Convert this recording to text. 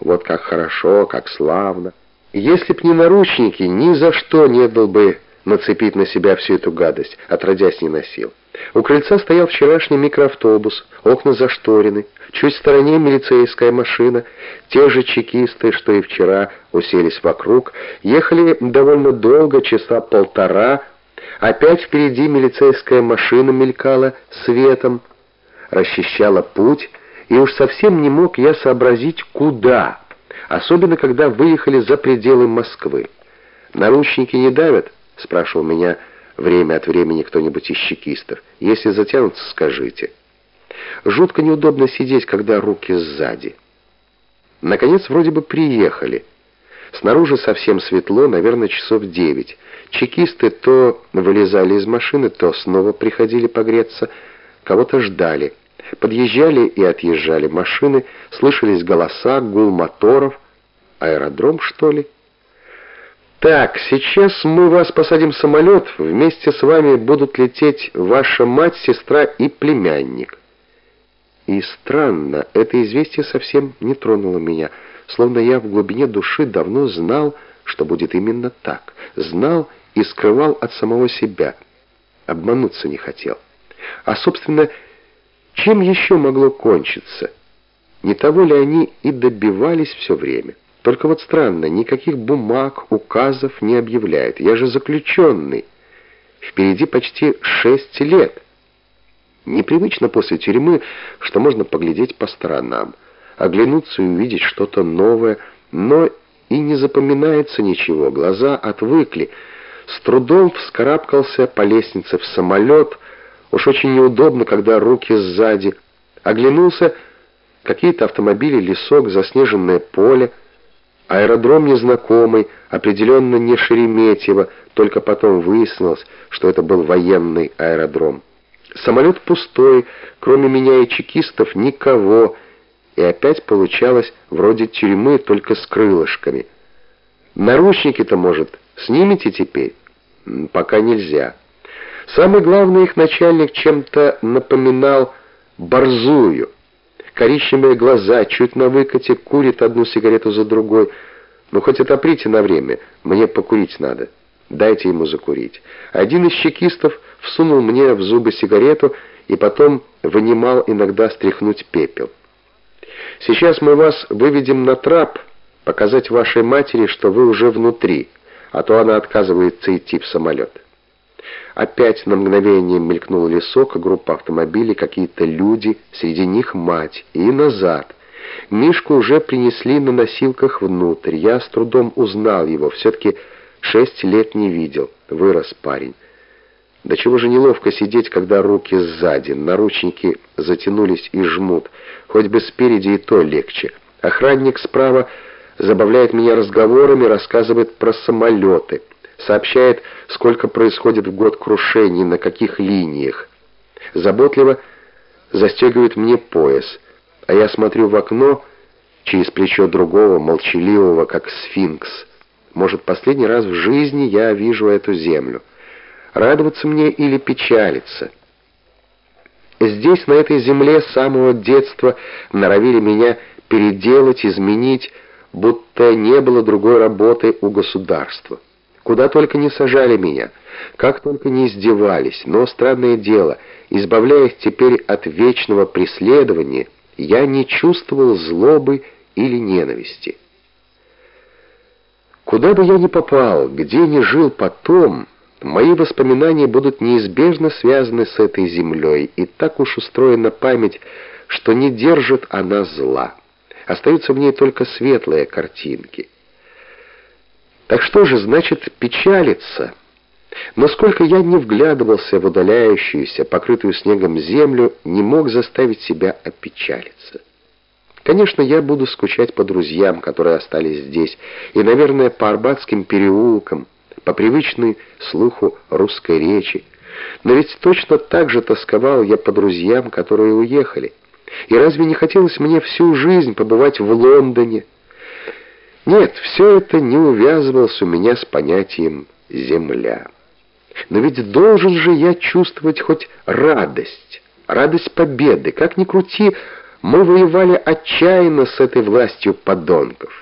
Вот как хорошо, как славно. Если б не наручники, ни за что не был бы нацепить на себя всю эту гадость, отродясь не носил. У крыльца стоял вчерашний микроавтобус, окна зашторены, чуть в стороне милицейская машина. Те же чекисты, что и вчера, уселись вокруг, ехали довольно долго, часа полтора. Опять впереди милицейская машина мелькала светом, расчищала путь, и уж совсем не мог я сообразить, куда, особенно когда выехали за пределы Москвы. «Наручники не давят?» — спрашивал меня время от времени кто-нибудь из чекистов. «Если затянутся, скажите». Жутко неудобно сидеть, когда руки сзади. Наконец, вроде бы приехали. Снаружи совсем светло, наверное, часов девять. Чекисты то вылезали из машины, то снова приходили погреться, кого-то ждали. Подъезжали и отъезжали машины, слышались голоса, гул моторов. Аэродром, что ли? «Так, сейчас мы вас посадим в самолет, вместе с вами будут лететь ваша мать, сестра и племянник». И странно, это известие совсем не тронуло меня, словно я в глубине души давно знал, что будет именно так, знал и скрывал от самого себя, обмануться не хотел. А, собственно, чем еще могло кончиться? Не того ли они и добивались все время? Только вот странно, никаких бумаг, указов не объявляют. Я же заключенный. Впереди почти шесть лет. Непривычно после тюрьмы, что можно поглядеть по сторонам, оглянуться и увидеть что-то новое, но и не запоминается ничего, глаза отвыкли. С трудом вскарабкался по лестнице в самолет, Уж очень неудобно, когда руки сзади. Оглянулся, какие-то автомобили, лесок, заснеженное поле. Аэродром незнакомый, определенно не Шереметьево, только потом выяснилось, что это был военный аэродром. Самолет пустой, кроме меня и чекистов никого, и опять получалось вроде тюрьмы, только с крылышками. Наручники-то, может, снимете теперь? Пока нельзя. Самый главный их начальник чем-то напоминал борзую. Коричневые глаза, чуть на выкате, курит одну сигарету за другой. Ну, хоть отоприте на время, мне покурить надо. Дайте ему закурить. Один из чекистов всунул мне в зубы сигарету и потом вынимал иногда стряхнуть пепел. Сейчас мы вас выведем на трап, показать вашей матери, что вы уже внутри, а то она отказывается идти в самолет. Опять на мгновение мелькнул лесок, группа автомобилей, какие-то люди, среди них мать, и назад. Мишку уже принесли на носилках внутрь. Я с трудом узнал его, все-таки шесть лет не видел. Вырос парень. Да чего же неловко сидеть, когда руки сзади, наручники затянулись и жмут. Хоть бы спереди и то легче. Охранник справа забавляет меня разговорами, рассказывает про самолеты сообщает, сколько происходит в год крушений, на каких линиях. Заботливо застегивает мне пояс, а я смотрю в окно через плечо другого, молчаливого, как сфинкс. Может, последний раз в жизни я вижу эту землю. Радоваться мне или печалиться? Здесь, на этой земле, с самого детства норовили меня переделать, изменить, будто не было другой работы у государства. Куда только не сажали меня, как только не издевались, но, странное дело, избавляясь теперь от вечного преследования, я не чувствовал злобы или ненависти. Куда бы я ни попал, где ни жил потом, мои воспоминания будут неизбежно связаны с этой землей, и так уж устроена память, что не держит она зла. Остаются в ней только светлые картинки — так что же значит печалиться? Насколько я не вглядывался в удаляющуюся, покрытую снегом землю, не мог заставить себя опечалиться. Конечно, я буду скучать по друзьям, которые остались здесь, и, наверное, по арбатским переулкам, по привычной слуху русской речи. Но ведь точно так же тосковал я по друзьям, которые уехали. И разве не хотелось мне всю жизнь побывать в Лондоне, нет, все это не увязывалось у меня с понятием «земля». Но ведь должен же я чувствовать хоть радость, радость победы. Как ни крути, Мы воевали отчаянно с этой властью подонков.